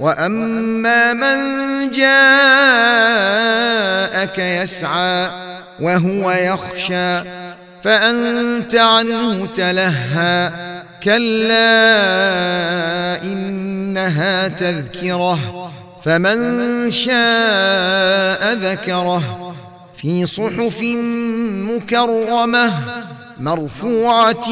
وأما من جاءك يسعى وهو يخشى فأنت عنه تلهى كلا إنها تذكرة فمن شاء ذكره في صحف مكرمة مرفوعة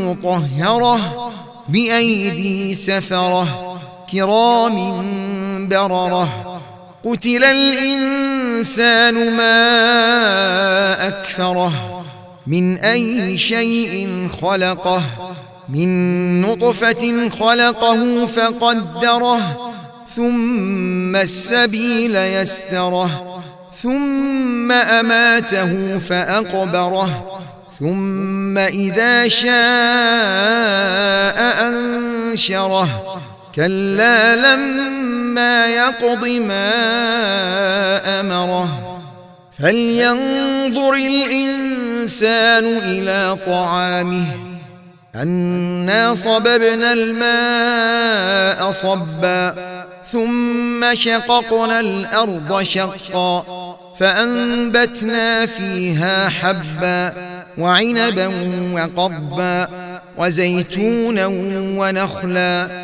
مطهرة بأيدي سفرة كرام بررة. قتل الإنسان ما أكثره من أي شيء خلقه؟ من نطفة خلقه فقدره. ثم السبيل يستره ثم أماته فأقبره. ثم إذا شاء أنشره. كلا لما يقض ما أمره. فلينظر الإنسان إلى طعامه. أنا صببنا الماء صبا ثم شققنا الأرض شقا فأنبتنا فيها حبا وعنبا وقبا وزيتونا ونخلا.